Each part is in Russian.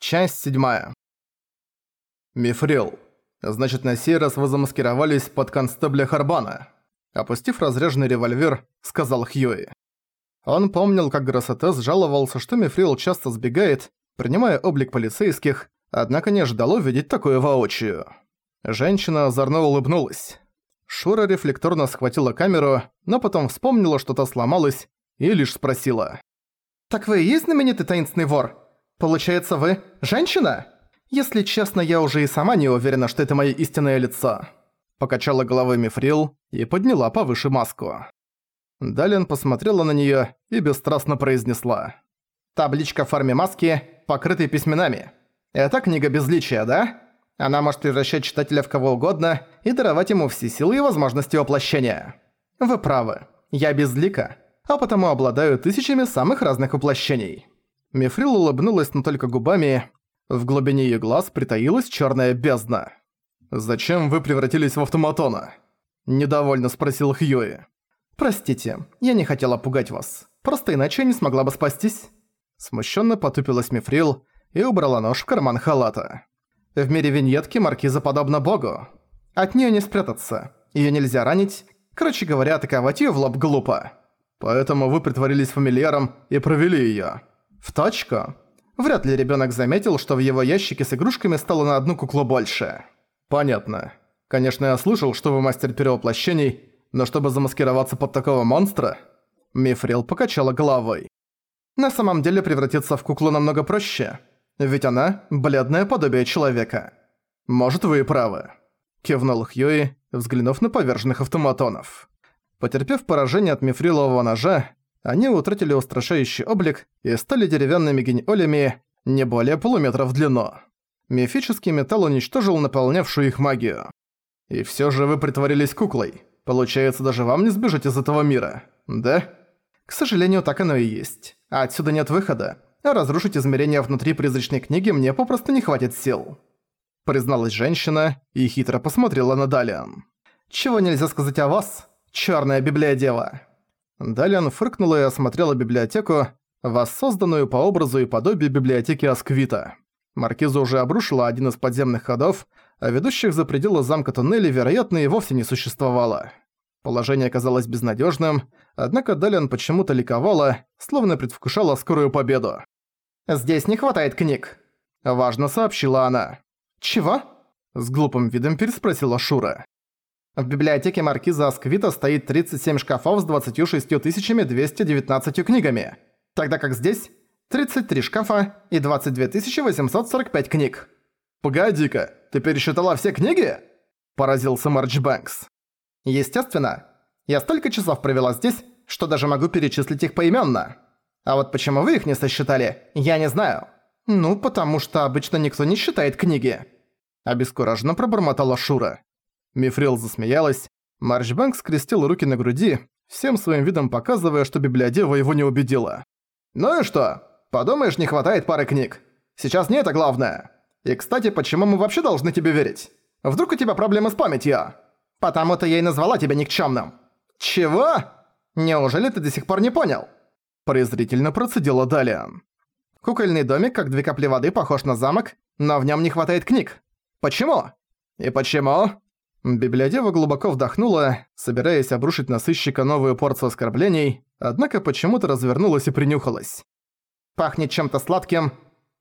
Часть седьмая. Мифрил. Значит, на сей раз вы замаскировались под констебля Харбана. Опустив разряженный револьвер, сказал Хьюи. Он помнил, как Гроссетес жаловался, что Мифрил часто сбегает, принимая облик полицейских, однако не ожидал увидеть такое воочию. Женщина озорно улыбнулась. Шура рефлекторно схватила камеру, но потом вспомнила, что та сломалась, и лишь спросила. «Так вы и есть знаменитый таинственный вор?» Получается, вы женщина? Если честно, я уже и сама не уверена, что это мое истинное лицо. Покачала головой Мифрил и подняла повыше маску. Далин посмотрела на неё и бесстрастно произнесла. «Табличка в форме маски, покрытой письменами. Это книга безличия, да? Она может превращать читателя в кого угодно и даровать ему все силы и возможности воплощения. Вы правы, я безлика, а потому обладаю тысячами самых разных воплощений». Мифрил улыбнулась, но только губами. В глубине её глаз притаилась чёрная бездна. «Зачем вы превратились в автоматона?» Недовольно спросил Хьюи. «Простите, я не хотела пугать вас. Просто иначе я не смогла бы спастись». Смущенно потупилась Мифрил и убрала нож в карман халата. В мире виньетки маркиза подобна богу. От неё не спрятаться. Её нельзя ранить. Короче говоря, атаковать её в лоб глупо. Поэтому вы притворились фамильяром и провели её. В точку. Вряд ли ребенок заметил, что в его ящике с игрушками стало на одну куклу больше. Понятно. Конечно, я слышал, что вы мастер перевоплощений, но чтобы замаскироваться под такого монстра... Мифрил покачала головой. На самом деле превратиться в куклу намного проще. Ведь она – бледное подобие человека. Может, вы и правы. Кивнул Хьюи, взглянув на поверженных автоматонов. Потерпев поражение от мифрилового ножа, они утратили устрашающий облик и стали деревянными геньолями не более полуметра в длину. Мифический металл уничтожил наполнявшую их магию. И всё же вы притворились куклой. Получается, даже вам не сбежать из этого мира, да? К сожалению, так оно и есть. А отсюда нет выхода. А разрушить измерения внутри призрачной книги мне попросту не хватит сил. Призналась женщина и хитро посмотрела на Далиан. Чего нельзя сказать о вас, чёрная библиодева? Далее фыркнула и осмотрела библиотеку, воссозданную по образу и подобию библиотеки Асквита. Маркиза уже обрушила один из подземных ходов, а ведущих за пределы замка туннелей, вероятно, и вовсе не существовало. Положение казалось безнадежным, однако Далиан почему-то ликовала, словно предвкушала скорую победу. «Здесь не хватает книг», — важно сообщила она. «Чего?» — с глупым видом переспросила Шура. В библиотеке маркиза Асквита стоит 37 шкафов с 26 219 книгами, тогда как здесь 33 шкафа и 22 845 книг. «Погоди-ка, ты пересчитала все книги?» – поразился Марч Бэнкс. «Естественно. Я столько часов провела здесь, что даже могу перечислить их поименно. А вот почему вы их не сосчитали, я не знаю. Ну, потому что обычно никто не считает книги». Обескураженно пробормотала Шура. Мифрил засмеялась. Марчбанк скрестил руки на груди, всем своим видом показывая, что библиодева его не убедила. «Ну и что? Подумаешь, не хватает пары книг. Сейчас не это главное. И, кстати, почему мы вообще должны тебе верить? Вдруг у тебя проблемы с памятью? Потому-то я и назвала тебя никчёмным». «Чего? Неужели ты до сих пор не понял?» Презрительно процедила Далиан. «Кукольный домик, как две капли воды, похож на замок, но в нём не хватает книг. Почему?» «И почему?» Библиотека глубоко вдохнула, собираясь обрушить на сыщика новую порцию оскорблений, однако почему-то развернулась и принюхалась. «Пахнет чем-то сладким.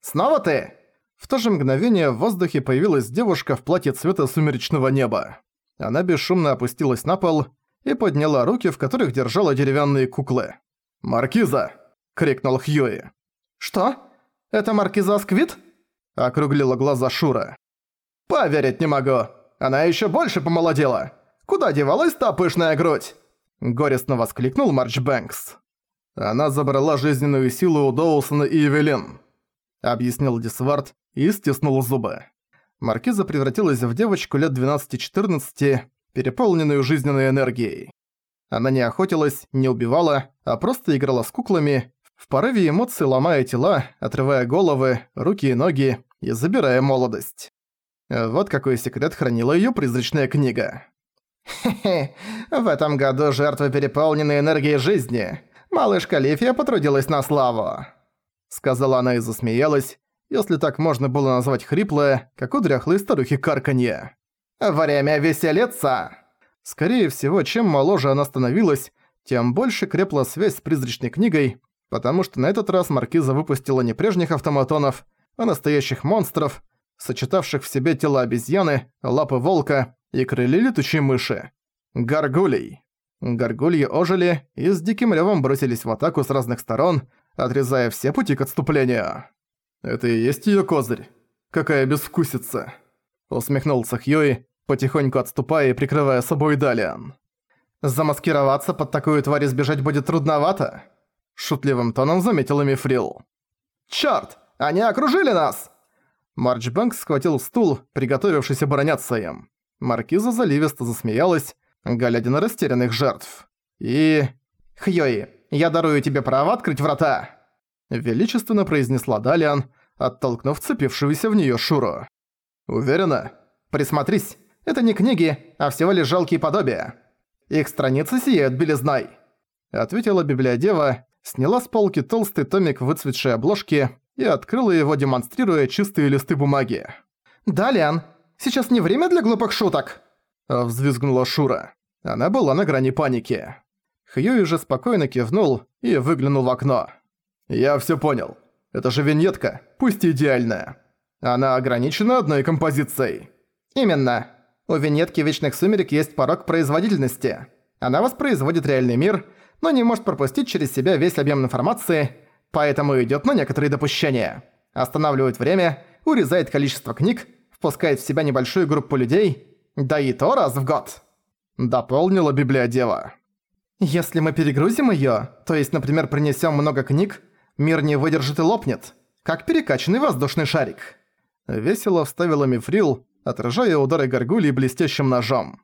Снова ты?» В то же мгновение в воздухе появилась девушка в платье цвета сумеречного неба. Она бесшумно опустилась на пол и подняла руки, в которых держала деревянные куклы. «Маркиза!» — крикнул Хьюи. «Что? Это Маркиза Асквит?» — округлила глаза Шура. «Поверить не могу!» Она еще больше помолодела! Куда девалась та пышная грудь?» Горестно воскликнул Марч Бэнкс. «Она забрала жизненную силу у Доусона и Эвелин», объяснил Дисвард и стиснул зубы. Маркиза превратилась в девочку лет 12-14, переполненную жизненной энергией. Она не охотилась, не убивала, а просто играла с куклами, в порыве эмоций ломая тела, отрывая головы, руки и ноги и забирая молодость. Вот какой секрет хранила её призрачная книга. «Хе-хе, в этом году жертвы переполнены энергией жизни. Малышка Лифия потрудилась на славу», — сказала она и засмеялась, если так можно было назвать хриплое, как у дряхлой старухи карканье. «Время веселиться!» Скорее всего, чем моложе она становилась, тем больше крепла связь с призрачной книгой, потому что на этот раз Маркиза выпустила не прежних автоматонов, а настоящих монстров, сочетавших в себе тело обезьяны, лапы волка и крылья летучей мыши. Гаргулей. Гаргульи ожили и с диким ревом бросились в атаку с разных сторон, отрезая все пути к отступлению. «Это и есть её козырь? Какая безвкусица!» Усмехнулся Хьюи, потихоньку отступая и прикрывая собой Далиан. «Замаскироваться под такую тварь и сбежать будет трудновато?» Шутливым тоном заметил Мифрил. «Чёрт! Они окружили нас!» Марчбэнк схватил стул, приготовившись обороняться им. Маркиза заливисто засмеялась, глядя на растерянных жертв. И... «Хьюи, я дарую тебе право открыть врата!» Величественно произнесла Далиан, оттолкнув цепившуюся в неё Шуру. «Уверена?» «Присмотрись, это не книги, а всего лишь жалкие подобия. Их страницы сияют белизной», — ответила библиодева, сняла с полки толстый томик выцветшей обложки и открыла его, демонстрируя чистые листы бумаги. «Далиан, сейчас не время для глупых шуток!» — взвизгнула Шура. Она была на грани паники. Хьюи же спокойно кивнул и выглянул в окно. «Я всё понял. Это же виньетка, пусть и идеальная. Она ограничена одной композицией». «Именно. У виньетки Вечных Сумерек есть порог производительности. Она воспроизводит реальный мир, но не может пропустить через себя весь объем информации, поэтому идёт на некоторые допущения. Останавливает время, урезает количество книг, впускает в себя небольшую группу людей, да и то раз в год». Дополнила библиодева. «Если мы перегрузим её, то есть, например, принесём много книг, Мир не выдержит и лопнет, как перекачанный воздушный шарик. Весело вставила Мифрил, отражая удары горгулей блестящим ножом.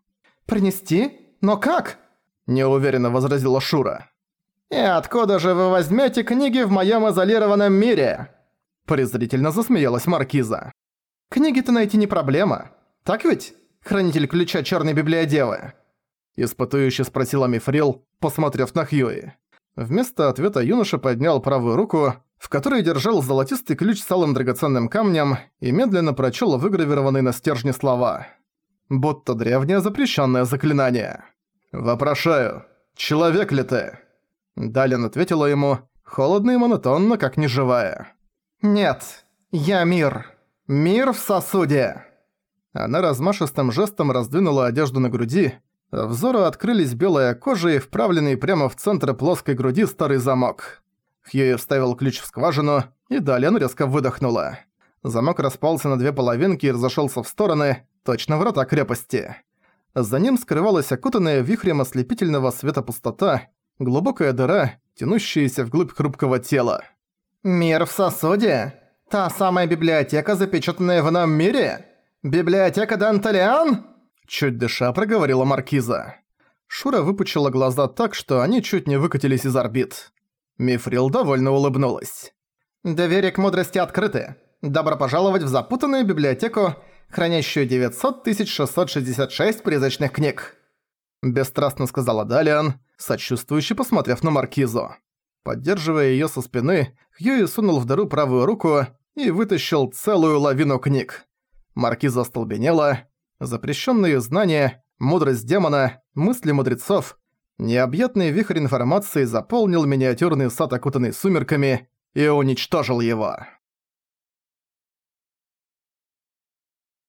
«Принести? Но как?» – неуверенно возразила Шура. «И откуда же вы возьмете книги в моем изолированном мире?» Презрительно засмеялась Маркиза. «Книги-то найти не проблема. Так ведь, хранитель ключа Черной Библиодевы?» Испытующе спросила Мифрил, посмотрев на Хьюи. Вместо ответа юноша поднял правую руку, в которой держал золотистый ключ с алым драгоценным камнем и медленно прочёл выгравированные на стержне слова. Будто древнее запрещенное заклинание. «Вопрошаю, человек ли ты?» Далин ответила ему, холодно и монотонно, как неживая. «Нет, я мир. Мир в сосуде!» Она размашистым жестом раздвинула одежду на груди, Взору открылись белая кожа и вправленный прямо в центр плоской груди старый замок. Хьюи вставил ключ в скважину, и Дален резко выдохнула. Замок распался на две половинки и разошелся в стороны, точно врата крепости. За ним скрывалась окутанная вихрем ослепительного света пустота, глубокая дыра, тянущаяся вглубь хрупкого тела. «Мир в сосуде? Та самая библиотека, запечатанная в нам мире? Библиотека Данталиан?» Чуть дыша проговорила Маркиза. Шура выпучила глаза так, что они чуть не выкатились из орбит. Мифрил довольно улыбнулась. «Доверие к мудрости открыты. Добро пожаловать в запутанную библиотеку, хранящую 900 666 призрачных книг». Бесстрастно сказала Далиан, сочувствующе посмотрев на Маркизу. Поддерживая её со спины, Хьюи сунул в дыру правую руку и вытащил целую лавину книг. Маркиза остолбенела, запрещенные знания, мудрость демона, мысли мудрецов. Необъятный вихрь информации заполнил миниатюрный сад, окутанный сумерками, и уничтожил его.